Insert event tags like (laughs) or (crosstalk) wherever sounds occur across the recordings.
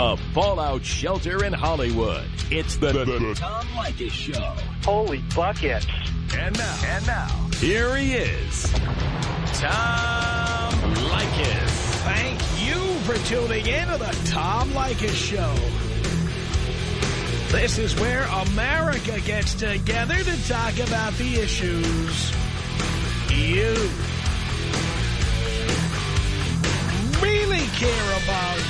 a fallout shelter in Hollywood. It's the, the, the Tom Leykis Show. Holy buckets. And now, and now, here he is, Tom Leykis. Thank you for tuning in to the Tom Leykis Show. This is where America gets together to talk about the issues you really care about.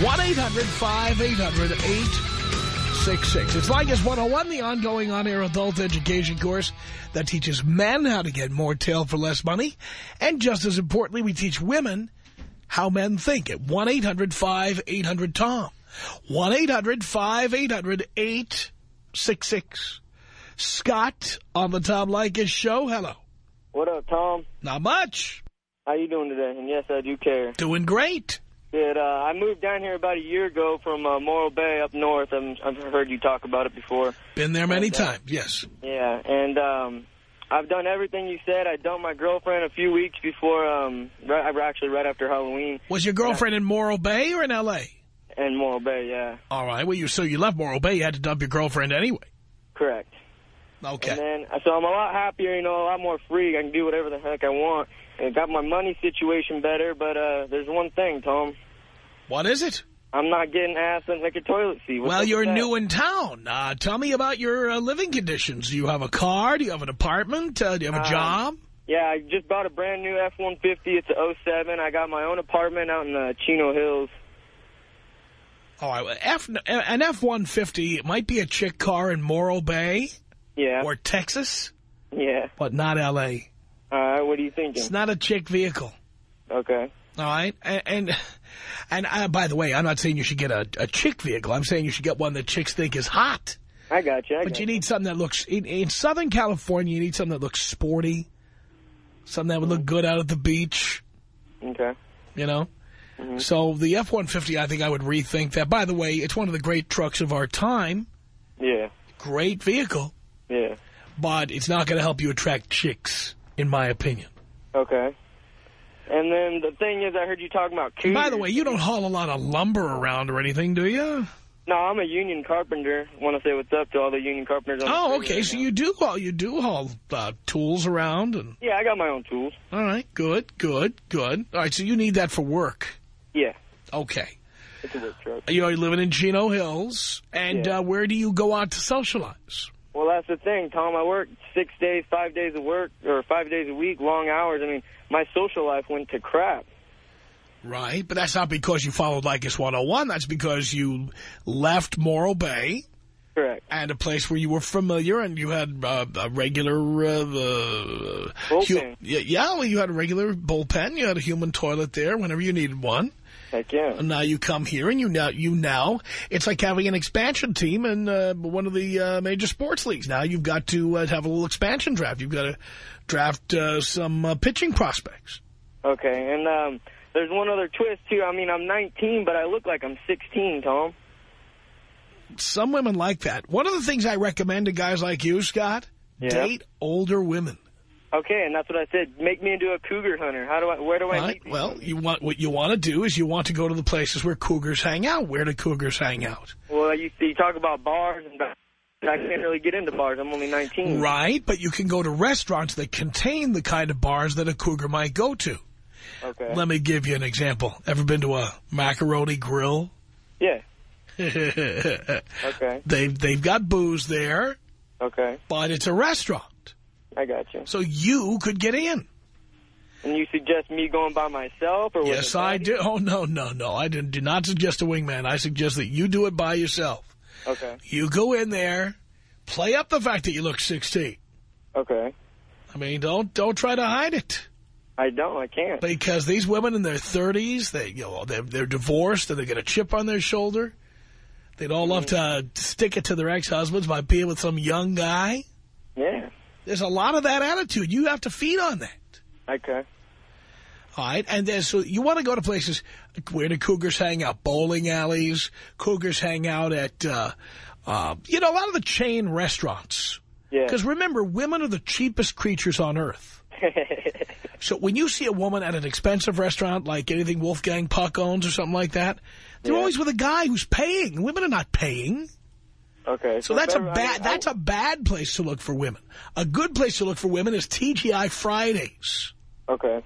1-800-5800-866. It's Leykis 101, the ongoing on-air adult education course that teaches men how to get more tail for less money. And just as importantly, we teach women how men think at 1-800-5800-TOM. 1-800-5800-866. Scott on the Tom Leykis show. Hello. What up, Tom? Not much. How you doing today? And yes, I do care. Doing great. Good. Uh, I moved down here about a year ago from uh, Morro Bay up north. i have heard you talk about it before. Been there many and, uh, times, yes. Yeah, and um, I've done everything you said. I dumped my girlfriend a few weeks before, um, right, actually right after Halloween. Was your girlfriend in Morro Bay or in L.A.? In Morro Bay, yeah. All right. Well, you so you left Morro Bay. You had to dump your girlfriend anyway. Correct. Okay. And then, so I'm a lot happier, you know, a lot more free. I can do whatever the heck I want. And got my money situation better, but uh, there's one thing, Tom. What is it? I'm not getting ass in like a toilet seat. What's well, you're new in town. Uh, tell me about your uh, living conditions. Do you have a car? Do you have an apartment? Uh, do you have a Um, job? Yeah, I just bought a brand new F-150. It's a 07. I got my own apartment out in uh, Chino Hills. All right. F, an F-150 might be a chick car in Morro Bay Yeah. or Texas, yeah. but not L.A. All right, what are you thinking? It's not a chick vehicle. Okay. All right. And, and, and uh, by the way, I'm not saying you should get a, a chick vehicle. I'm saying you should get one that chicks think is hot. I got you. I But got you need something that looks, in, in Southern California, you need something that looks sporty. Something that would look good out at the beach, Okay. you know? So the F-150, I think I would rethink that. By the way, it's one of the great trucks of our time. Yeah. Great vehicle. Yeah. But it's not going to help you attract chicks, in my opinion. Okay. And then the thing is, I heard you talking about cougars. By the way, you don't haul a lot of lumber around or anything, do you? No, I'm a union carpenter. Want to say what's up to all the union carpenters. On Oh, okay. right So now. you do haul, you do haul uh, tools around, and Yeah, I got my own tools. all right, good, good, good. All right, so you need that for work. Yeah. Okay. It's a work truck. You know, you're living in Chino Hills, and Yeah. uh, where do you go out to socialize? Well, that's the thing, Tom. I work six days, five days of work, or five days a week, long hours. I mean, my social life went to crap. Right, but that's not because you followed Leykis 101. That's because you left Morro Bay Correct. and a place where you were familiar and you had uh, a regular... Uh, uh, Bullpen. yeah, yeah, well, you had a regular bullpen. You had a human toilet there whenever you needed one. Heck yeah. And now you come here and you now, you now, it's like having an expansion team in uh, one of the uh, major sports leagues. Now you've got to uh, have a little expansion draft. You've got to draft uh, some uh, pitching prospects. Okay, and um, there's one other twist, too. I mean, I'm 19, but I look like I'm 16, Tom. Some women like that. One of the things I recommend to guys like you, Scott, Yeah. date older women. Okay, and that's what I said. Make me into a cougar hunter. How do I? Where do I Right? meet Well, you want what you want to do is you want to go to the places where cougars hang out. Where do cougars hang out? Well, you, you talk about bars, and I can't really get into bars. I'm only 19. Right, but you can go to restaurants that contain the kind of bars that a cougar might go to. Okay. Let me give you an example. Ever been to a macaroni grill? Yeah. (laughs) okay. they've, Okay. they've got booze there, Okay. but it's a restaurant. I got you. So you could get in. And you suggest me going by myself, or Yes, I do. Oh, no, no, no. I did, do not suggest a wingman. I suggest that you do it by yourself. Okay. You go in there, play up the fact that you look 16. Okay. I mean, don't don't try to hide it. I don't. I can't. Because these women in their 30s, they, you know, they're, they're divorced and they get a chip on their shoulder. They'd all love mm-hmm. to stick it to their ex-husbands by being with some young guy. Yeah. There's a lot of that attitude. You have to feed on that. Okay. All right, and then so you want to go to places where the cougars hang out, bowling alleys. Cougars hang out at, uh, uh, you know, a lot of the chain restaurants. Yeah. Because remember, women are the cheapest creatures on earth. (laughs) so when you see a woman at an expensive restaurant, like anything Wolfgang Puck owns or something like that, they're Yeah. always with a guy who's paying. Women are not paying. Okay. So that's a Beverly- I bad that's a bad place to look for women. A good place to look for women is TGI Fridays. Okay.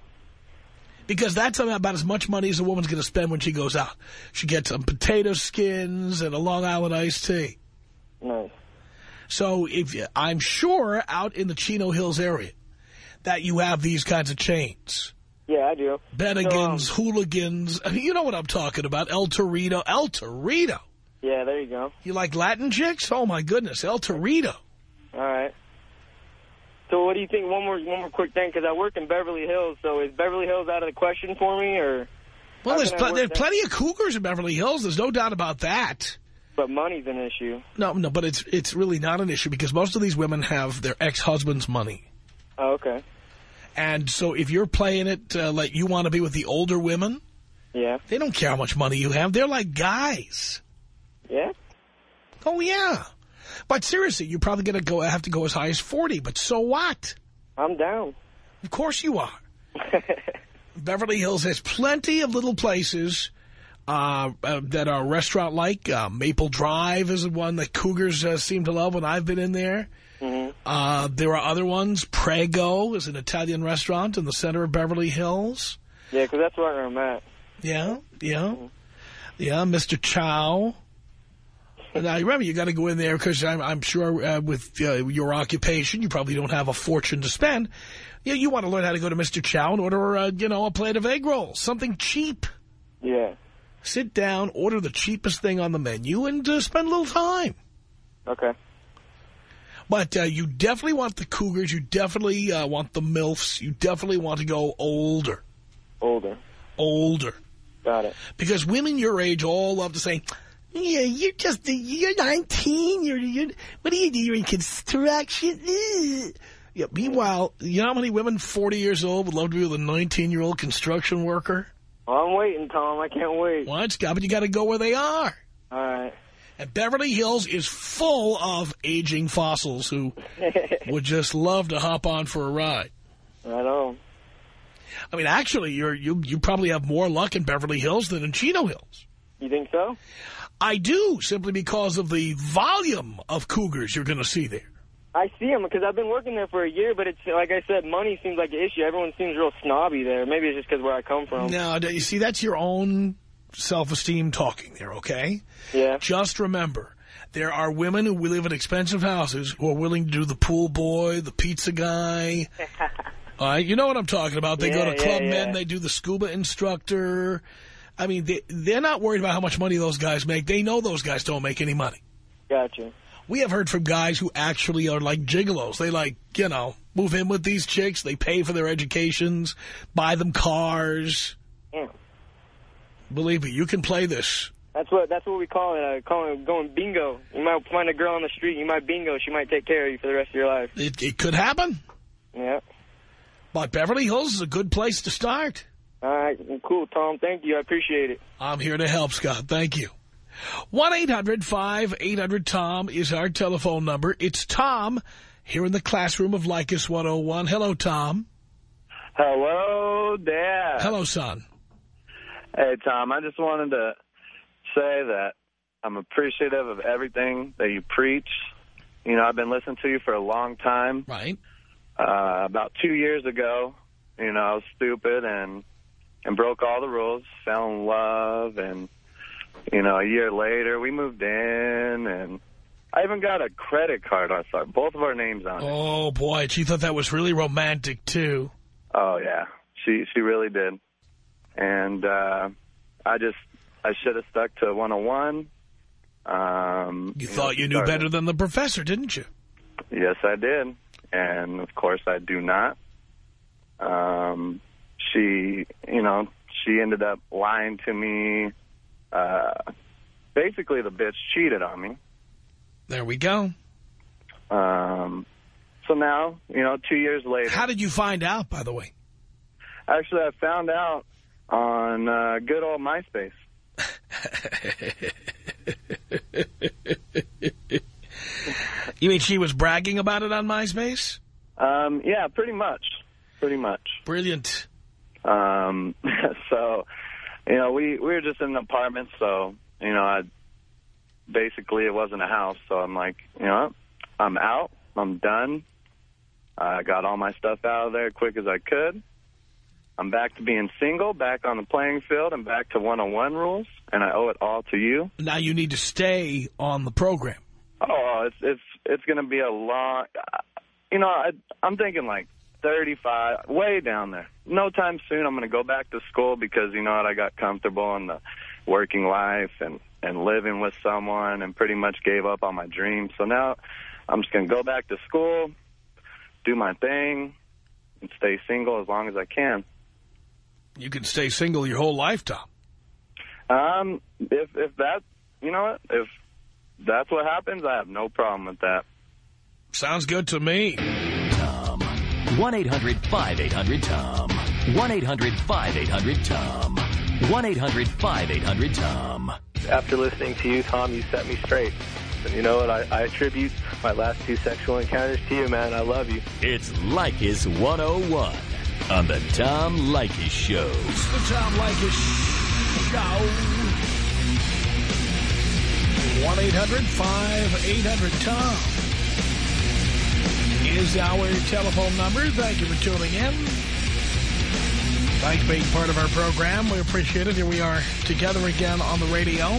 Because that's about as much money as a woman's going to spend when she goes out. She gets some potato skins and a Long Island iced tea. Nice. So if you, I'm sure out in the Chino Hills area that you have these kinds of chains. Yeah, I do. Bennigan's, So, um, hooligans. I mean, you know what I'm talking about. El Torito. El Torito. Yeah, there you go. You like Latin chicks? Oh, my goodness. El Torito. All right. So what do you think? One more, one more quick thing, because I work in Beverly Hills. So is Beverly Hills out of the question for me, or? Well, there's, pl there's plenty of cougars in Beverly Hills. There's no doubt about that. But money's an issue. No, no, but it's it's really not an issue because most of these women have their ex-husband's money. Oh, okay. And so if you're playing it uh, like you want to be with the older women, Yeah. they don't care how much money you have. They're like guys. Yeah. Oh, yeah. But seriously, you're probably going to go have to go as high as 40. But so what? I'm down. Of course you are. (laughs) Beverly Hills has plenty of little places uh, uh, that are restaurant-like. Uh, Maple Drive is one that Cougars uh, seem to love when I've been in there. hmm Uh, there are other ones. Prego is an Italian restaurant in the center of Beverly Hills. Yeah, because that's where I'm at. Yeah, yeah, yeah. Mr. Chow. Now, remember, you got to go in there because I'm, I'm sure uh, with uh, your occupation, you probably don't have a fortune to spend. You, you want to learn how to go to Mr. Chow and order, uh, you know, a plate of egg rolls, something cheap. Yeah. Sit down, order the cheapest thing on the menu, and uh, spend a little time. Okay. But uh, you definitely want the cougars. You definitely uh, want the MILFs. You definitely want to go older, Older. older. Got it. Because women your age all love to say, yeah, you're just, you're 19, you're, you're what do you do, you're in construction. Yeah, meanwhile, you know how many women 40 years old would love to be with a 19-year-old construction worker? Well, I'm waiting, Tom. I can't wait. Well, it's got, but you got to go where they are. All right. And Beverly Hills is full of aging fossils who (laughs) would just love to hop on for a ride. right on. I mean, actually, you're, you you probably have more luck in Beverly Hills than in Chino Hills. You think so? I do, simply because of the volume of cougars you're going to see there. I see them because I've been working there for a year, but it's like I said, money seems like an issue. Everyone seems real snobby there. Maybe it's just because where I come from. Now, you see, that's your own self-esteem talking there, okay? Yeah. Just remember, there are women who live in expensive houses who are willing to do the pool boy, the pizza guy. (laughs) All right, you know what I'm talking about. They go to Club yeah, Med, they do the scuba instructor. I mean, they, they're not worried about how much money those guys make. They know those guys don't make any money. Gotcha. We have heard from guys who actually are like gigolos. They like, you know, move in with these chicks. They pay for their educations, buy them cars. Yeah. Believe me, you can play this. That's what that's what we call it. I call it going bingo. You might find a girl on the street. You might bingo. She might take care of you for the rest of your life. It, it could happen. Yeah. But Beverly Hills is a good place to start. All right. Cool, Tom. Thank you. I appreciate it. I'm here to help, Scott. Thank you. 1-800-5800-TOM is our telephone number. It's Tom here in the classroom of Leykis 101. Hello, Tom. Hello, Dad. Hello, son. Hey, Tom. I just wanted to say that I'm appreciative of everything that you preach. You know, I've been listening to you for a long time. Right. Uh, about two years ago, you know, I was stupid and and broke all the rules, fell in love, and you know, a year later we moved in, and I even got a credit card on our both of our names on it. Oh, boy. She thought that was really romantic, too. Oh yeah, she she really did, and uh, I just I should have stuck to 101. Um, You know, thought you knew started- better than the professor, didn't you? Yes, I did, and of course I do not. Um, she, you know, she ended up lying to me. Uh, basically the bitch cheated on me. There we go. Um, so now, you know, two years later. How did you find out, by the way? Actually, I found out on uh, good old MySpace. (laughs) you mean she was bragging about it on MySpace? Um, yeah, pretty much. Pretty much. Brilliant. Um, (laughs) so, you know, we, we were just in an apartment, so, you know, I basically it wasn't a house, so I'm like, you know, I'm out. I'm done. I got all my stuff out of there quick as I could. I'm back to being single, back on the playing field, and back to one-on-one rules, and I owe it all to you. Now you need to stay on the program. Oh, it's it's it's going to be a long. You know, I, I'm thinking like 35, way down there. No time soon. I'm going to go back to school because you know what? I got comfortable in the working life and and living with someone, and pretty much gave up on my dreams. So now I'm just going to go back to school, do my thing, and stay single as long as I can. You can stay single your whole lifetime. Um, if if that, you know what, if that's what happens, I have no problem with that. Sounds good to me. Tom. 1-800-5800-TOM. 1-800-5800-TOM. 1-800-5800-TOM. After listening to you, Tom, you set me straight. And you know what? I, I attribute my last two sexual encounters to you, man. I love you. It's Leykis 101 on the Tom Leykis Show. It's the Tom Leykis Show. 1-800-5800-TOM is our telephone number. Thank you for tuning in. Thanks for being part of our program. We appreciate it. Here we are together again on the radio.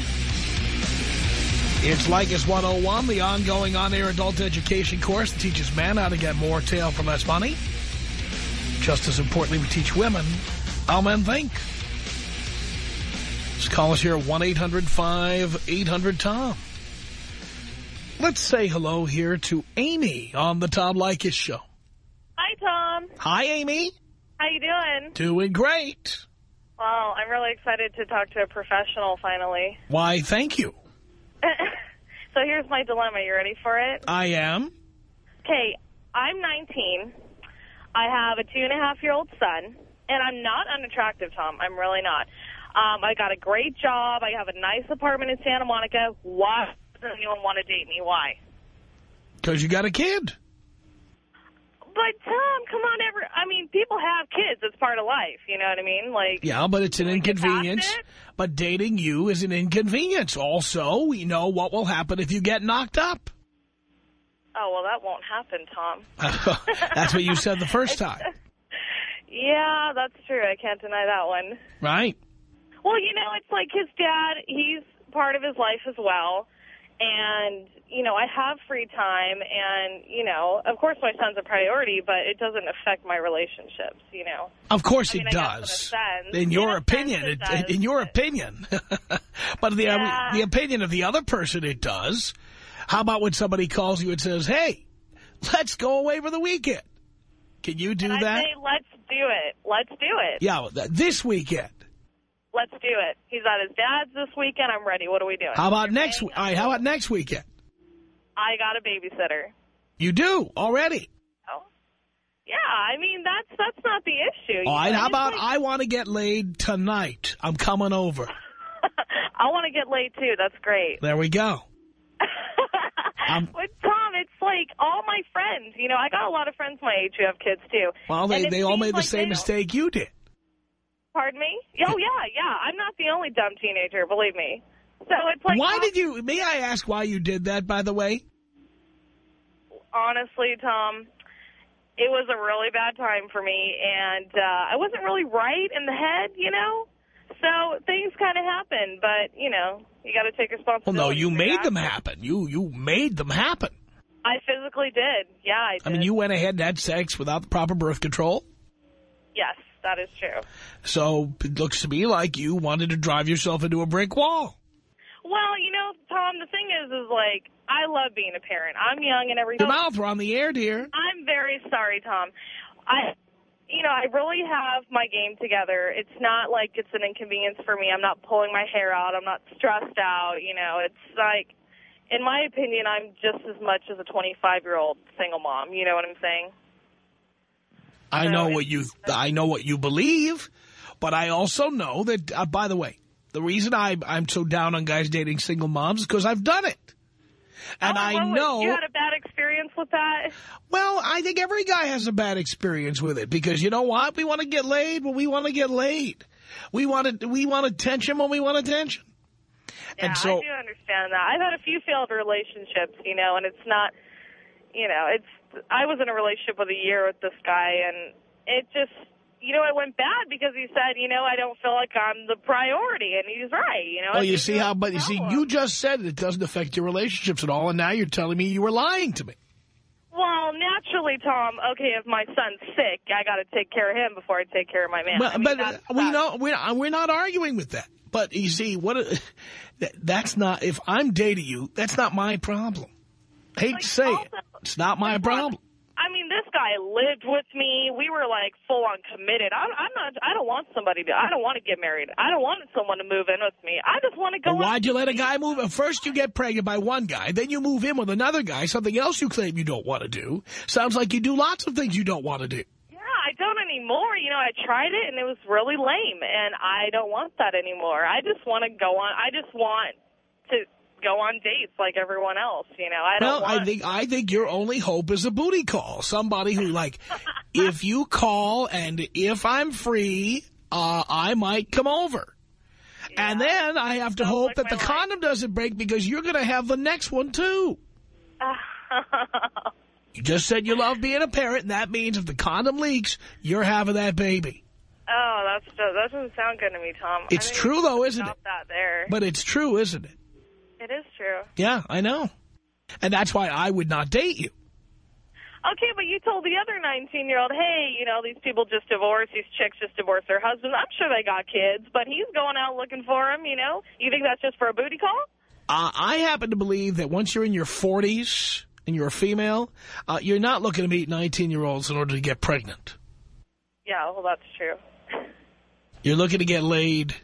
It's Leykis 101, the ongoing on-air adult education course that teaches men how to get more tail for less money. Just as importantly, we teach women how men think. Just call us here at 1-800-5800-TOM. Let's say hello here to Amy on the Tom Leykis Show. Hi, Tom. Hi, Amy. How you doing? Doing great. Well, I'm really excited to talk to a professional finally. Why, thank you. (laughs) so here's my dilemma. You ready for it? I am. Okay, I'm 19. I have a two-and-a-half-year-old son, and I'm not unattractive, Tom. I'm really not. Um, I got a great job. I have a nice apartment in Santa Monica. Why doesn't anyone want to date me? Why? Because you got a kid. But, Tom, come on. Every, I mean, people have kids. It's part of life. You know what I mean? Like, Yeah, but it's an Can we get past inconvenience. it? But dating you is an inconvenience. Also, we know what will happen if you get knocked up. oh, well, that won't happen, Tom. (laughs) That's what you said the first (laughs) time, Yeah, that's true. I can't deny that one. right? Well, you know, it's like his dad, he's part of his life as well. And, you know, I have free time and, you know, of course my son's a priority, but it doesn't affect my relationships, you know. Of course I mean, it guess in does. In your In opinion, it, does, in your opinion. (laughs) but the Yeah. the opinion of the other person, it does. How about when somebody calls you and says, "Hey, let's go away for the weekend"? Can you do And that? I say, let's do it. Let's do it. yeah, this weekend. Let's do it. He's at his dad's this weekend. I'm ready. What are we doing? How about You're next? All right, how about next weekend? I got a babysitter. You do already. Oh. Yeah, I mean, that's that's not the issue. All right, know? how about like- I want to get laid tonight? I'm coming over. (laughs) I want to get laid, too. That's great. There we go. (laughs) Um, but Tom, it's like all my friends. You know, I got a lot of friends my age who have kids too. Well, they they all made the same mistake you did. Pardon me? Oh yeah, yeah. I'm not the only dumb teenager. Believe me. So it's like why did you? May I ask why you did that? By the way. honestly, Tom? It was a really bad time for me, and uh, I wasn't really right in the head, you know. So things kind of happened, but you know, you got to take responsibility. Well, no, you made them happen. You you made them happen. I physically did. Yeah, I did. I mean, you went ahead and had sex without the proper birth control. Yes, that is true. So it looks to me like you wanted to drive yourself into a brick wall. Well, you know, Tom, the thing is, is like, I love being a parent. I'm young and everything. Your mouth, we're on the air, dear. I'm very sorry, Tom. I, you know, I really have my game together. It's not like it's an inconvenience for me. I'm not pulling my hair out. I'm not stressed out. You know, it's like, in my opinion, I'm just as much as a 25-year-old single mom. You know what I'm saying? I So know what you I know what you believe, but I also know that. Uh, by the way, the reason I I'm so down on guys dating single moms is because I've done it, and Oh, I well, know. You had a bad experience with that? Well, I think every guy has a bad experience with it because you know what? We want to get laid when we want to get laid. We want to, we want attention when we want attention. Yeah, and so, I do understand that. I've had a few failed relationships, you know, and it's not, you know, it's, I was in a relationship with a year with this guy, and it just, you know, it went bad because he said, you know, I don't feel like I'm the priority, and he's right, you know. oh, you see how, but you see, you just said it doesn't affect your relationships at all, and now you're telling me you were lying to me. Well, naturally, Tom, okay, if my son's sick, I got to take care of him before I take care of my man. But, I mean, but that's, we that's- know we're we're not arguing with that. But you see, what (laughs) that's not. If I'm dating you, that's not my problem. Hate Like, to say it, it's not my problem. I mean, this guy lived with me. We were like full on committed. I, I'm not. I don't want somebody to. I don't want to get married. I don't want someone to move in with me. I just want to go. Why'd you let a guy move? In? First you get pregnant by one guy, then you move in with another guy, something else you claim you don't want to do. Sounds like you do lots of things you don't want to do. Yeah, I don't anymore. You know, I tried it and it was really lame, and I don't want that anymore. I just want to go on. I just want to go on dates like everyone else. You know, I don't Well, want. I think I think your only hope is a booty call. Somebody who like, (laughs) if you call and if I'm free, uh, I might come over. And then I have to Sounds hope like that the life. condom doesn't break because you're going to have the next one too. (laughs) You just said you love being a parent, and that means if the condom leaks, you're having that baby. oh, that's that doesn't sound good to me, Tom. It's true, though, isn't it? that there. But it's true, isn't it? It is true. Yeah, I know. And that's why I would not date you. Okay, but you told the other 19-year-old, hey, you know, these people just divorced, these chicks just divorced their husbands. I'm sure they got kids, but he's going out looking for them, you know? You think that's just for a booty call? Uh, I happen to believe that once you're in your 40s and you're a female, uh, you're not looking to meet 19-year-olds in order to get pregnant. Yeah, well, that's true. (laughs) You're looking to get laid.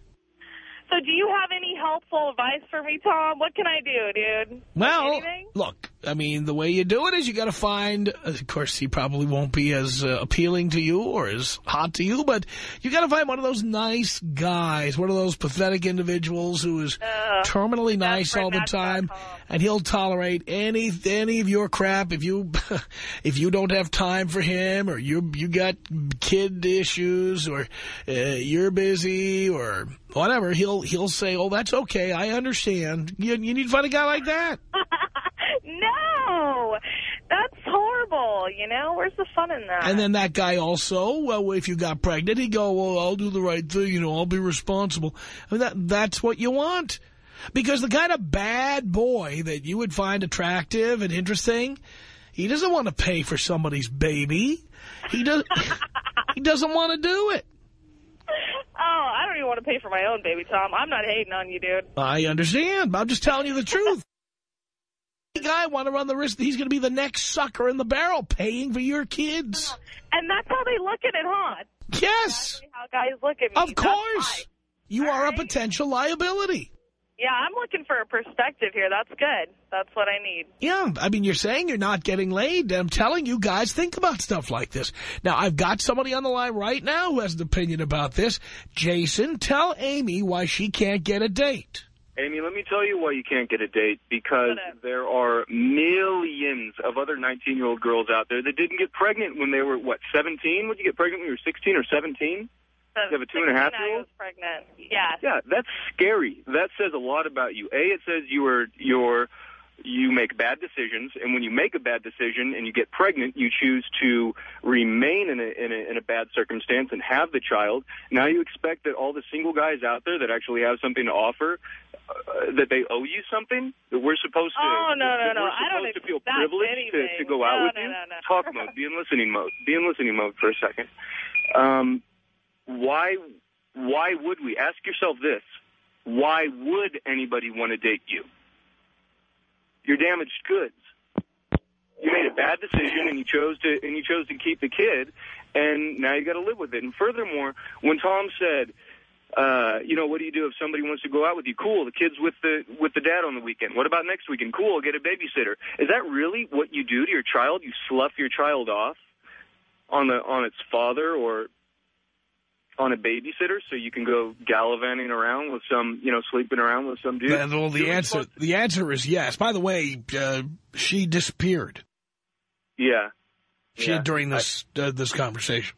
So do you have any helpful advice for me, Tom? What can I do, dude? Well, Anything? look, I mean, the way you do it is you got to find, of course, he probably won't be as uh, appealing to you or as hot to you, but you got to find one of those nice guys, one of those pathetic individuals who is Ugh. terminally nice all the time, and he'll tolerate any any of your crap if you (laughs) if you don't have time for him or you you got kid issues or uh, you're busy or whatever. He'll he'll say, "Oh, that's okay. I understand." You, you need to find a guy like that. (laughs) no, that's horrible, you know? Where's the fun in that? And then that guy also, well, if you got pregnant, he'd go, well, I'll do the right thing, you know, I'll be responsible. I mean, that, that's what you want. Because the kind of bad boy that you would find attractive and interesting, he doesn't want to pay for somebody's baby. He, does, (laughs) he doesn't want to do it. Oh, I don't even want to pay for my own baby, Tom. I'm not hating on you, dude. I understand. but I'm just telling you the truth. The guy want to run the risk that he's going to be the next sucker in the barrel paying for your kids. And that's how they look at it, huh? Yes, How guys look at me. of course. You All are a potential liability. Yeah, I'm looking for a perspective here. That's good. That's what I need. Yeah, I mean, you're saying you're not getting laid. I'm telling you, guys, think about stuff like this. Now, I've got somebody on the line right now who has an opinion about this. Jason, tell Amy why she can't get a date. Amy, let me tell you why you can't get a date. Because there are millions of other 19-year-old girls out there that didn't get pregnant when they were, what, 17? Would you get pregnant when you were 16 or 17? So You have a two and a half year old? pregnant. Yeah. Yeah, that's scary. That says a lot about you. A, it says you are you're you make bad decisions, and when you make a bad decision and you get pregnant, you choose to remain in a in a, in a bad circumstance and have the child. Now you expect that all the single guys out there that actually have something to offer, uh, that they owe you something. That we're supposed to. Oh, no, no, no. I don't to feel privileged to, to go out No, with no, you. no, no. Talk mode. Be in listening mode. Be in listening mode for a second. Um, why why would we ask yourself this why would anybody want to date you you're damaged goods you made a bad decision and you chose to and you chose to keep the kid and now you got to live with it. And furthermore, when Tom said, uh, you know, what do you do if somebody wants to go out with you? Cool, the kid's with the with the dad on the weekend. What about next weekend? Cool, get a babysitter. Is that really what you do to your child? You slough your child off on the on its father or on a babysitter so you can go gallivanting around with some, you know, sleeping around with some dude? And, well, the Doing answer fun- the answer is yes. By the way, uh, she disappeared Yeah. she, Yeah. during this uh, this conversation.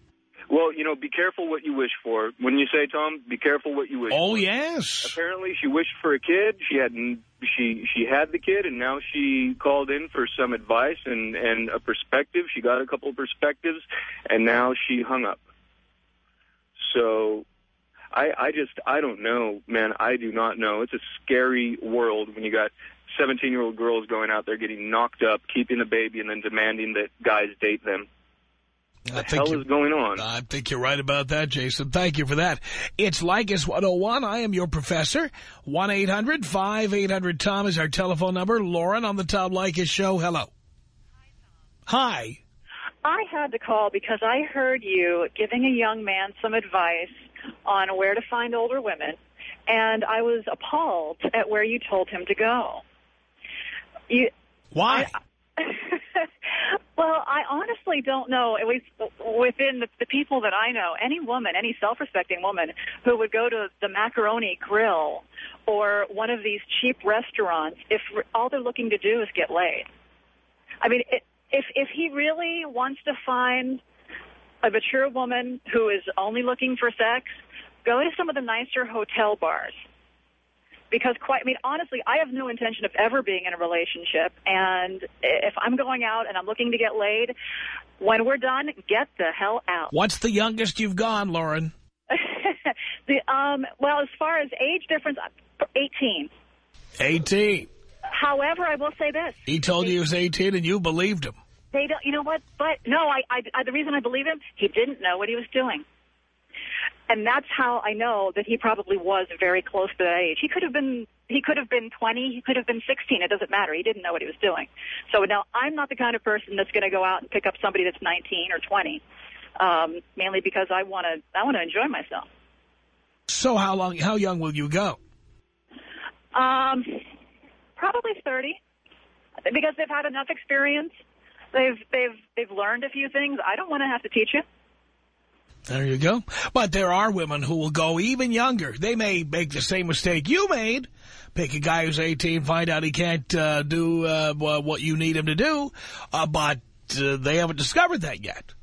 Well, you know, be careful what you wish for. When you say, Tom, be careful what you wish for. Oh, for. yes. Apparently, she wished for a kid. She had she she had the kid, and now she called in for some advice and and a perspective. She got a couple of perspectives, and now she hung up. So, I I just I don't know, man. I do not know. It's a scary world when you got 17 year old girls going out there getting knocked up, keeping a baby, and then demanding that guys date them. I the think hell is going on? I think you're right about that, Jason. Thank you for that. It's Leykis 101. I am your professor. 1-800-5800-TOM is our telephone number. Lauren on the Tom Leykis show. Hello. Hi. I had to call because I heard you giving a young man some advice on where to find older women, and I was appalled at where you told him to go. You, Why? (laughs) well, I honestly don't know, at least within the, the people that I know, any woman, any self-respecting woman who would go to the Macaroni Grill or one of these cheap restaurants if all they're looking to do is get laid. I mean, it, if if he really wants to find a mature woman who is only looking for sex, go to some of the nicer hotel bars. Because quite, I mean, honestly, I have no intention of ever being in a relationship. And if I'm going out and I'm looking to get laid, when we're done, get the hell out. What's the youngest you've gone, Lauren? (laughs) the um, well, as far as age difference, 18. 18. However, I will say this: He told you he was 18 and you believed him. They don't. You know what? But no, I, I, I. The reason I believe him, he didn't know what he was doing, and that's how I know that he probably was very close to that age. He could have been. He could have been 20. He could have been 16. It doesn't matter. He didn't know what he was doing. So now I'm not the kind of person that's going to go out and pick up somebody that's 19 or 20, um, mainly because I want to. I want to enjoy myself. So how long? How young will you go? Um, probably 30, because they've had enough experience. They've they've they've learned a few things. I don't want to have to teach you. There you go. But there are women who will go even younger. They may make the same mistake you made. Pick a guy who's 18, find out he can't uh, do uh, what you need him to do, uh, but uh, they haven't discovered that yet.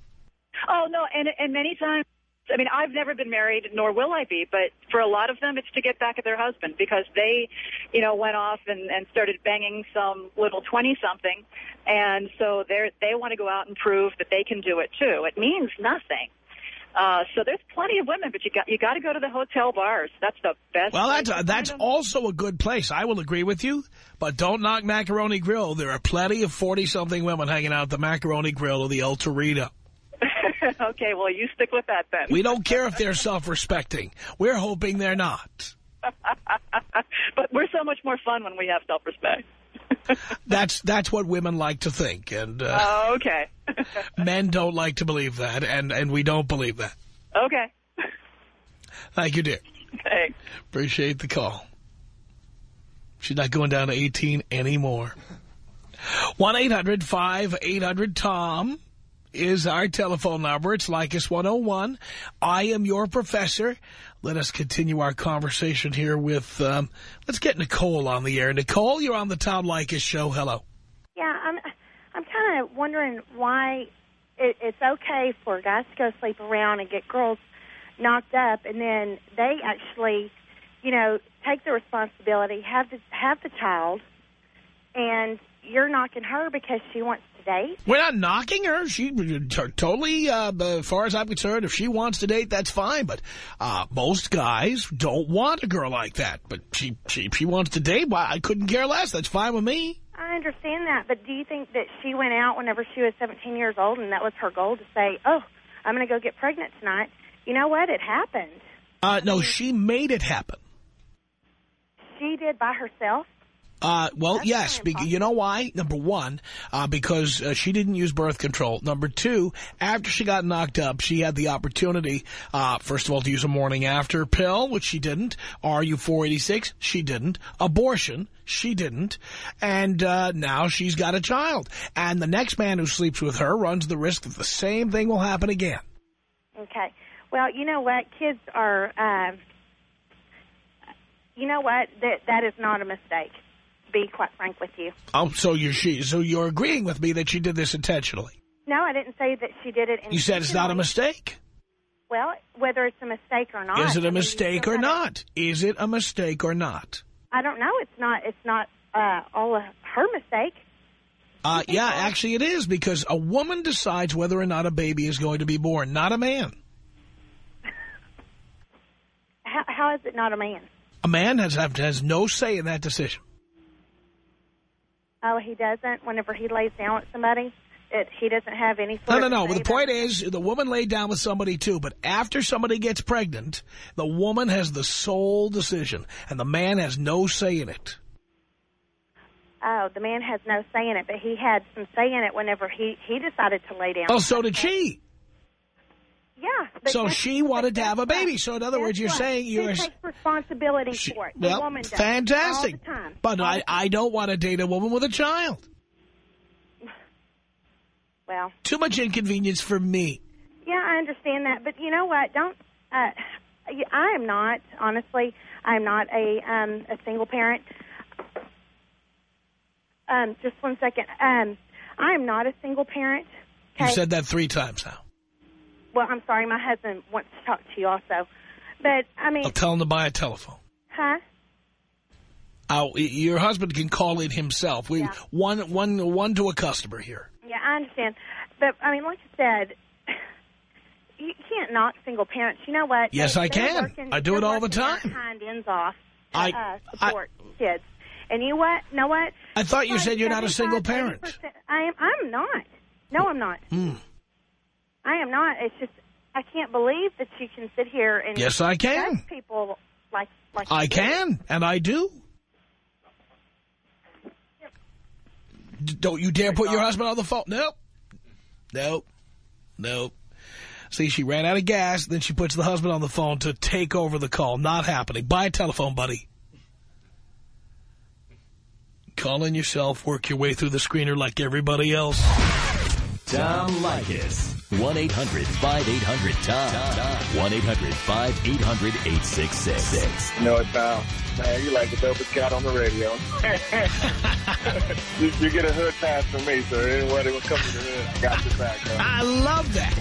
Oh no, and and many times. I mean, I've never been married, nor will I be, but for a lot of them, it's to get back at their husband because they, you know, went off and, and started banging some little 20-something, and so they they want to go out and prove that they can do it too. It means nothing. Uh, so there's plenty of women, but you got you got to go to the hotel bars. That's the best. Well, that's uh, that's also a good place. I will agree with you, but don't knock Macaroni Grill. There are plenty of 40-something women hanging out at the Macaroni Grill or the El Torito. (laughs) okay, well, you stick with that then. We don't care if they're self-respecting. We're hoping they're not. (laughs) but we're so much more fun when we have self-respect. That's that's what women like to think, and uh, Oh, okay. (laughs) men don't like to believe that, and, and we don't believe that. okay. Thank you, dear. Thanks. Appreciate the call. She's not going down to 18 anymore. 1-800-5800-TOM is our telephone number. It's Leykis 101. I am your professor. Let us continue our conversation here with, um, let's get Nicole on the air. Nicole, you're on the Tom Leykis show. Hello. Yeah, I'm I'm kind of wondering why it, it's okay for guys to go sleep around and get girls knocked up, and then they actually, you know, take the responsibility, have the have the child, and you're knocking her because she wants to date. We're not knocking her. She totally, uh, as far as I'm concerned, if she wants to date, that's fine. But uh, most guys don't want a girl like that. But she, she, she wants to date, well, I couldn't care less. That's fine with me. I understand that, but do you think that she went out whenever she was 17 years old and that was her goal to say, "Oh, I'm going to go get pregnant tonight"? You know what? It happened. Uh, no, she made it happen. She did by herself. Uh, well, yes. Be you know why? Number one, uh, because uh, she didn't use birth control. Number two, after she got knocked up, she had the opportunity, uh, first of all, to use a morning after pill, which she didn't. RU486, she didn't. Abortion, she didn't. And uh, now she's got a child. And the next man who sleeps with her runs the risk that the same thing will happen again. Okay. Well, you know what? Kids are. Uh, you know what? That that is not a mistake. Be quite frank with you. Oh, so you're she, so you're agreeing with me that she did this intentionally. No, I didn't say that she did it. You said it's not a mistake. Well, whether it's a mistake or not. Is it I a mean, mistake or not? Is it a mistake or not? I don't know. It's not. It's not uh, all a, her mistake. Uh, yeah, actually it is because a woman decides whether or not a baby is going to be born, not a man. (laughs) How, how is it not a man? A man has has no say in that decision. Oh, he doesn't. Whenever he lays down with somebody, it, he doesn't have any. No, no, no. Well, the point is, the woman laid down with somebody too, but after somebody gets pregnant, the woman has the sole decision, and the man has no say in it. Oh, the man has no say in it, but he had some say in it whenever he he decided to lay down. Oh, so did she. Yeah. So she wanted to have a baby. So in other words, you're what? saying you're... She takes responsibility She- for it. The well, woman does. fantastic. All the time. But I. I don't want to date a woman with a child. (sighs) Well, Too much inconvenience for me. yeah, I understand that, but you know what? Don't. Uh, I am not honestly. I'm not a um, a single parent. Um, just one second. Um, I am not a single parent. You said that three times now. Well, I'm sorry. My husband wants to talk to you also, but I mean, I'll tell him to buy a telephone. huh? Oh, your husband can call in himself. We Yeah. one one one to a customer here. Yeah, I understand. But, I mean, like I said, (sighs) you can't knock single parents. You know what? Yes, They- I can. working- I do it all the time. hind ends off to I- uh, I- support kids. And you what? Know what? I thought you said you're not a single parent. I am. I'm not. No, I'm not. Hmm. I am not. It's just I can't believe that you can sit here and Yes, I can. people like like I you do. can, and I do. D- Don't you dare put your husband on the phone. Nope. Nope. Nope. See, she ran out of gas, then she puts the husband on the phone to take over the call. Not happening. Buy a telephone, buddy. Call in yourself, work your way through the screener like everybody else. Tom Leykis. 1-800-5800-TOM. 1-800-5800-866. You know it, pal. Man, you like the dopest cat on the radio. (laughs) you, you get a hood pass from me, so anybody will come to the hood. I got your back, huh? I love that.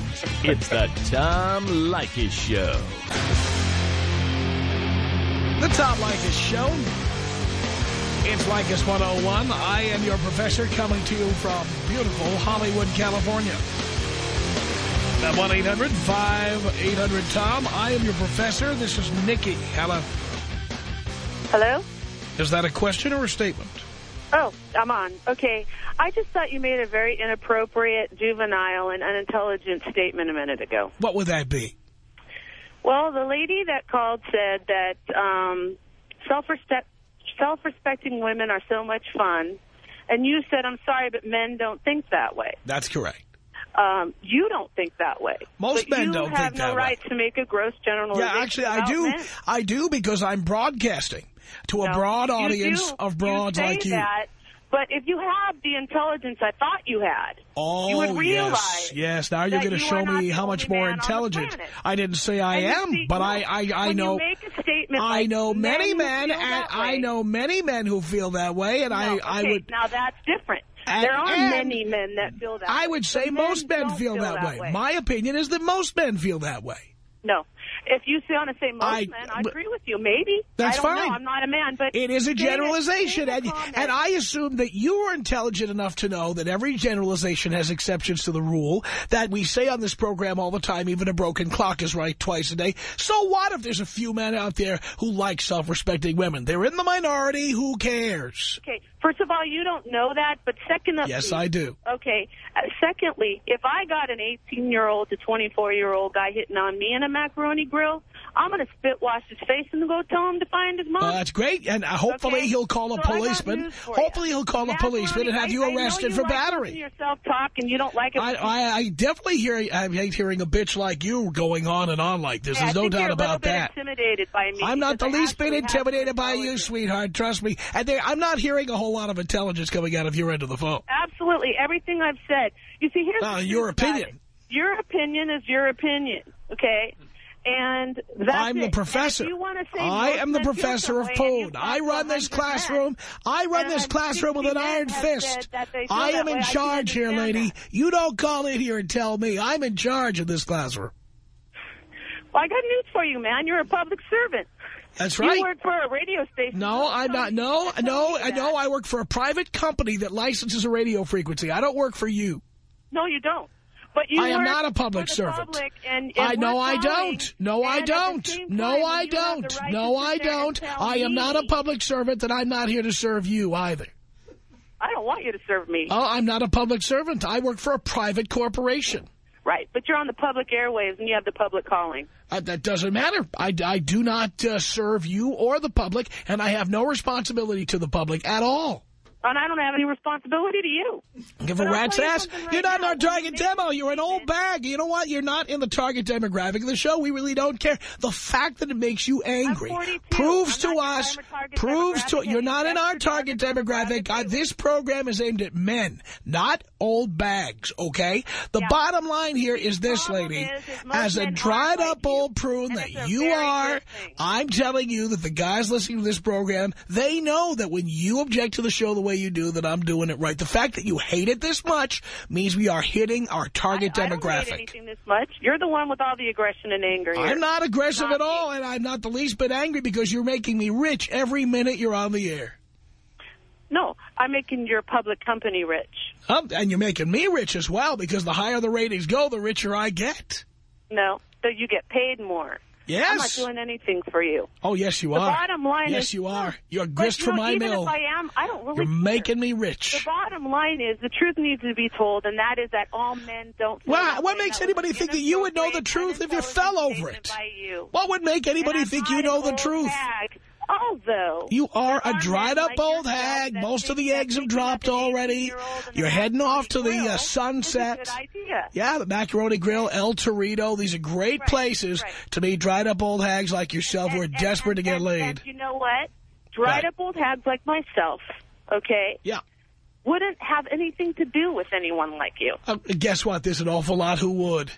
It's the Tom Leykis Show. The Tom Leykis Show. It's Leykis 101. I am your professor coming to you from beautiful Hollywood, California. At 1-800-5800-TOM. I am your professor. This is Nikki. Hello. Hello? Is that a question or a statement? Oh, I'm on. Okay. I just thought you made a very inappropriate, juvenile, and unintelligent statement a minute ago. What would that be? Well, the lady that called said that um, self-respect, self-respecting women are so much fun. And you said, I'm sorry, but men don't think that way. That's correct. Um, you don't think that way. Most men don't have think no that way. you have no right to make a gross generalization Yeah, actually, I do. men. I do because I'm broadcasting to a broad audience of broads you say like you. That, but if you have the intelligence I thought you had, Oh, you would realize yes, yes. Now you're going to you show me how much more man on the intelligent. I didn't say I And am, see- but no, I, I, I know. Make a statement I like know many men, and I know many men who feel that way, and I, No, I okay, would, Now that's different. There are many men that feel that. I way. would say most men don't feel, that, way. way. My opinion is that most men feel that way. No. If you say on the same most I- men, I agree with you. Maybe. That's I don't fine. Know. I'm not a man, but It is a generalization, and, and I assume that you are intelligent enough to know that every generalization has exceptions to the rule, that we say on this program all the time, even a broken clock is right twice a day. So what if there's a few men out there who like self-respecting women? They're in the minority, who cares? Okay. First of all, you don't know that, but secondly, Yes, I do. Okay. Uh, secondly, if I got an 18-year-old to 24-year-old guy hitting on me in a macaroni grill, I'm going to spit wash his face and go tell him to find his mom. Uh, that's great, and uh, hopefully Okay. he'll call a So policeman. news for ya. Hopefully he'll call a policeman and have you I- arrested you for like battery. yourself talk and you don't like it. I, I, I definitely hear. I hate hearing a bitch like you going on and on like this. Yeah, There's no doubt you're a little about bit that. intimidated by me. I'm not the least bit intimidated by you, sweetheart. Trust me. And there, I'm not hearing a whole lot of intelligence coming out of your end of the phone. Absolutely. Everything I've said. You see, here's Uh, your opinion. Your opinion is your opinion, okay? And that's I'm the it. professor. If you want to say I am the professor of some way and you food. I run this classroom. I run and this classroom with an iron fist. said that they feel I am in charge here, lady. that. You don't call in here and tell me. I'm in charge of this classroom. Well, I got news for you, man. You're a public servant. That's right. You work for a radio station. No, I'm not. No, no, I know. I work for a private company that licenses a radio frequency. I don't work for you. No, you don't. But you I am not a public servant. public and, and I know I don't. No, I don't. No, I you have the don't. right No, I sit there and don't. I am not a public servant, and I'm not here to serve you either. I don't want you to serve me. Oh, I'm not a public servant. I work for a private corporation. Right, but you're on the public airwaves and you have the public calling. Uh, that doesn't matter. I, I do not uh, serve you or the public, and I have no responsibility to the public at all. And I don't have any responsibility to you. Give a rat's ass. right You're not in our target demo. You're an old bag. You know what? You're not in the target demographic of the show. We really don't care. The fact that it makes you angry proves I'm to us, proves to, you're not in our target target demographic. demographic. Uh, this program is aimed at men, not old bags, okay? The Yeah. bottom line here is this, lady. is, is As a dried up like old prune that you are. I'm telling you that the guys listening to this program, they know that when you object to the show the way you do, that I'm doing it right. The fact that you hate it this much means we are hitting our target I, I don't hate demographic. anything this much. You're the one with all the aggression and anger here. I'm not aggressive Not at all, and I'm not the least bit angry because you're making me rich every minute you're on the air. No, I'm making your public company rich. Um, and you're making me rich as well because the higher the ratings go, the richer I get. No, so you get paid more. Yes. I'm not doing anything for you. oh, yes, you The are. The bottom line yes, is- you are. You're grist you for know, my even mill. if I am, I don't really You're care. making me rich. The bottom line is the truth needs to be told, and that is that all men don't. Well, what makes anybody think that you would know the truth if you fell over it? What would make anybody think you know the truth? Hag. Although You are a dried-up like old hag. Most of the eggs have dropped already. You're heading off to the uh, sunset. Yeah, the Macaroni Grill, El Torito. These are great Right, places right. to meet dried up old hags like yourself who are And- and- desperate to get and- laid. you know what? Dried Right. up old hags like myself, okay, Yeah. wouldn't have anything to do with anyone like you. Uh, guess what? There's an awful lot who would.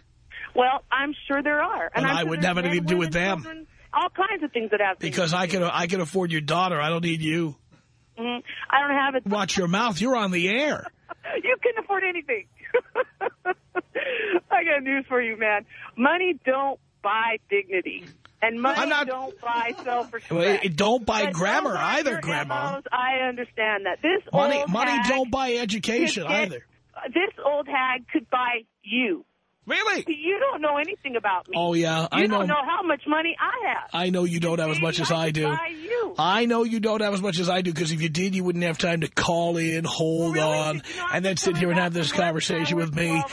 Well, I'm sure there are. And Well, I'm I sure wouldn't have anything to do with them. children, all kinds of things that have Because I can I can afford your daughter. I don't need you. Mhm. I don't have it. Watch your mouth. You're on the air. (laughs) You couldn't afford anything. (laughs) I got news for you, man. Money don't buy dignity. And money not- don't buy self-respect. Don't buy But grammar those aren't either, Grandma. MOs. I understand that. This Money money don't buy education could either. This old hag could buy you. Really? You don't know anything about me. Oh yeah, you I know. don't know how much money I have. I know you don't have as much as Maybe I do. I know you don't have as much as I do because if you did, you wouldn't have time to call in, hold Really? on, you know and then sit here and have this conversation with me.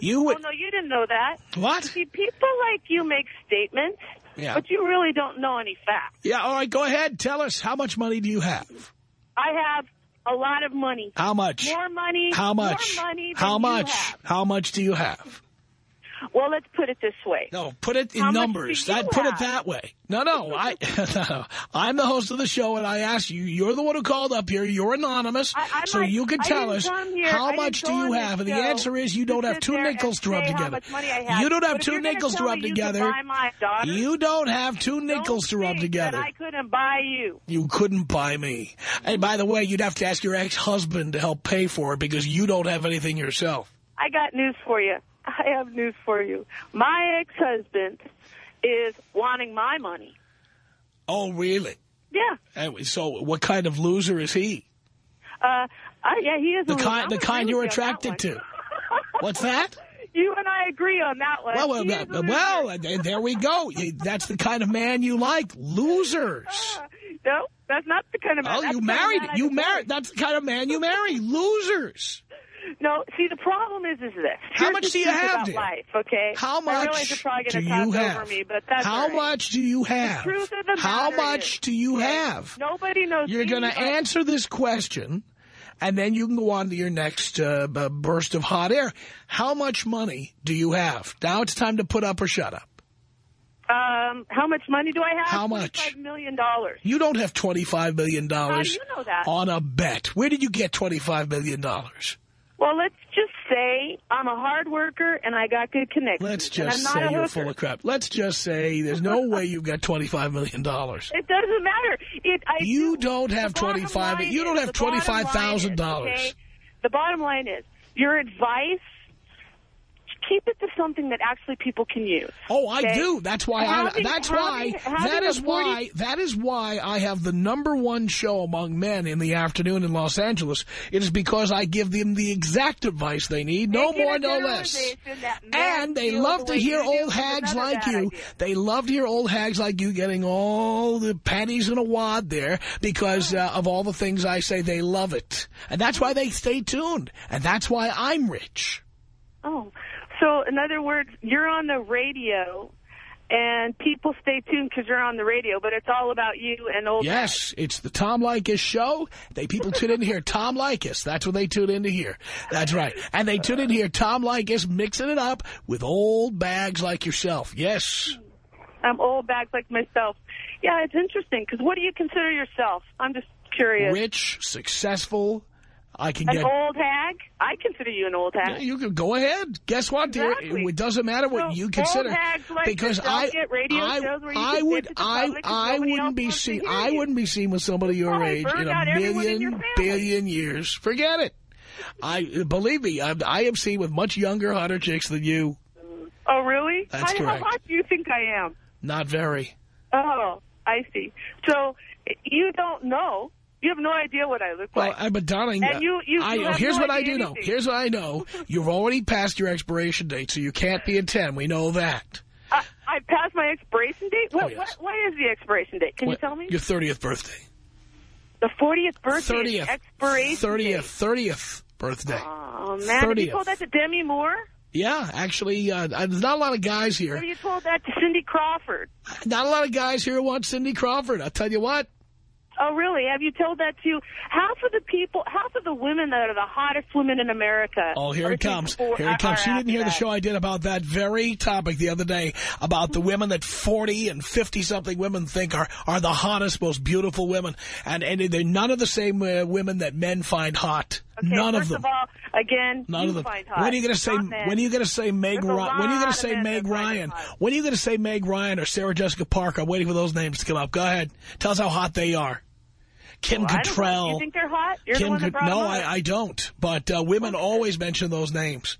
You would Oh, no, you didn't know that. what? See, people like you make statements, Yeah. but you really don't know any facts. Yeah. All right. Go ahead. Tell us how much money do you have? I have a lot of money. How much? More money. How much? More money How much? How much do you have? Well, let's put it this way. No, put it in How numbers. That put it that way. No, no, I, (laughs) no, I'm the host of the show, and I asked you. You're the one who called up here. You're anonymous, I- I'm so not- you can tell us I how much do you have. And the answer is you don't have two nickels to rub together. much money I have. You don't have But two nickels to rub together. could buy my daughter, You don't have two nickels to rub together. I couldn't buy you. You couldn't buy me. And by the way, you'd have to ask your ex-husband to help pay for it because you don't have anything yourself. I got news for you. I have news for you. My ex-husband is wanting my money. Oh, really? Yeah. And So what kind of loser is he? Uh, I, yeah, he is The a kind, the kind you you're attracted to. (laughs) What's that? You and I agree on that one. Well, well, a well, there we go. That's the kind of man you like. Losers. no, that's not the kind of man. Oh, you the kind of married. You married. That's the kind of man you marry. Losers. No, see, the problem is, is this. How Here's much do you have, about life, okay? How I much do you have? over me, but that's How right. much do you have? The truth of the How much is, do you have? Nobody knows. You're going to answer this question, and then you can go on to your next uh, burst of hot air. How much money do you have? Now it's time to put up or shut up. Um, how much money do I have? How much? $25 million. You don't have $25 million How you know that? on a bet. Where did you get $25 million? Well, let's just say I'm a hard worker and I got good connections. Let's just say you're full of crap. Let's just say there's no way you've got $25 million. It doesn't matter. It, I You do. don't have 25 line you don't have the bottom line is, $25,000. okay, The bottom line is your advice. Keep it to something that actually people can use. Oh, I okay? do. That's why Having- I that's having- why having that is 40 why that is why I have the number one show among men in the afternoon in Los Angeles. It is because I give them the exact advice they need, no Making more, no less. generalization that men And they love the to hear old hags like you. idea. They love to hear old hags like you getting all the panties in a wad there because uh, of all the things I say. They love it. And that's why they stay tuned. And that's why I'm rich. Oh, so in other words, you're on the radio, and people stay tuned because you're on the radio, but it's all about you and old. Yes, it's the Tom Leykis show. They people tune in to hear Tom Leykis. That's what they tune in to hear. That's right. And they tune in to hear Tom Leykis mixing it up with old bags like yourself. Yes. I'm old bags like myself. Yeah, it's interesting because what do you consider yourself? I'm just curious. Rich, successful. I can An get... old hag? I consider you an old hag. You can go ahead. Guess what, dear? Exactly. It doesn't matter what So, you consider like because I, get radio I, shows where you I would, say to the I, I wouldn't be seen. I wouldn't be seen with somebody your age in a everyone in million billion years. Forget it. I believe me. I, I am seen with much younger, hotter chicks than you. Oh, really? That's how, correct. How hot do you think I am? Not very. Oh, I see. So you don't know. You have no idea what I look Well, like. I, but darling, And you- you- I, you here's no what I do know. Here's what I know. (laughs) You've already passed your expiration date, so you can't be a 10. We know that. I, I passed my expiration date. What, Oh, yes. what, what is the expiration date? Can you tell me? Your 30th birthday. The 40th birthday 30th. expiration 30th. date. 30th birthday. Oh, man. Have you 30th. told that to Demi Moore? Yeah, actually, uh, there's not a lot of guys here. Have you told that to Cindy Crawford? Not a lot of guys here want Cindy Crawford. I'll tell you what. Oh, really? Have you told that to half of the people, half of the women that are the hottest women in America? Oh, here it comes. Here it comes. She didn't hear the show I did about that very topic the other day, about the women that 40 and 50-something women think are, are the hottest, most beautiful women. And, and they're none of the same uh, women that men find hot. Okay, none first of them. all, again, None of them. find hot. When are you going to say? When are you going to say Meg? When are you going to say Meg Ryan? When are you going to say Meg Ryan or Sarah Jessica Parker? I'm waiting for those names to come up. Go ahead. Tell us how hot they are. Kim Well, I don't. Cattrall. You think they're hot? You're the Kim that no. I, I don't. But uh, women always mention those names.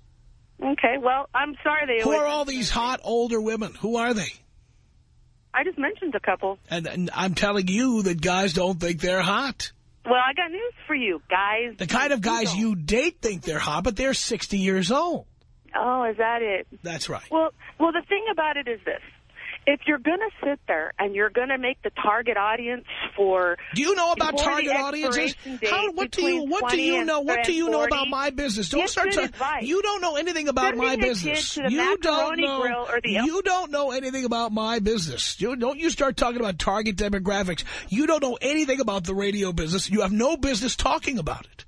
Okay, well, I'm sorry they Who are all these hot older women? Who are they? I just mentioned a couple. And, and I'm telling you that guys don't think they're hot. Well, I got news for you, guys. The kind of guys you date think they're hot, but they're 60 years old. Oh, is that it? That's right. Well, well, the thing about it is this. If you're going to sit there and you're going to make the target audience for... Do you know about target audiences? How, what do you what do you know? What do you know 40, about my business? Don't give start to. advice. You don't know anything about Sending my business. You don't know. you don't know anything about my business. You don't. You start talking about target demographics. You don't know anything about the radio business. You have no business talking about it.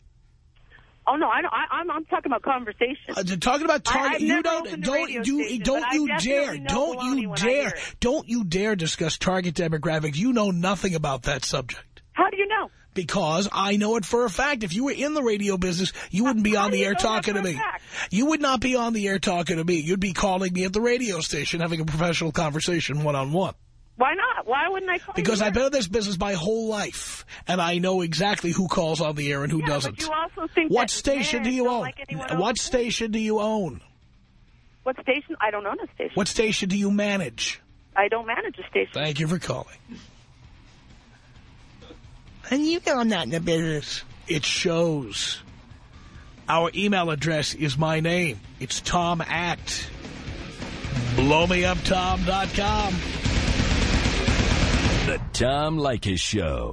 Oh, no, I don't, I, I'm, I'm talking about conversation. Uh, talking about target, you don't don't you station, don't you dare don't you when I hear dare don't you dare discuss target demographics. You know nothing about that subject. How do you know? Because I know it for a fact. If you were in the radio business, you wouldn't be How on the air talking to me. fact? You would not be on the air talking to me. You'd be calling me at the radio station, having a professional conversation one-on-one. Why not? Why wouldn't I call Because you I've been in this business my whole life, and I know exactly who calls on the air and who Yeah, doesn't. But you also think What that station do you own? Like what else? station do you own? What station? I don't own a station. What station do you manage? I don't manage a station. Thank you for calling. And you know I'm not in the business. It shows. Our email address is my name. It's Tom at blowmeuptom.com. The Tom Leykis Show.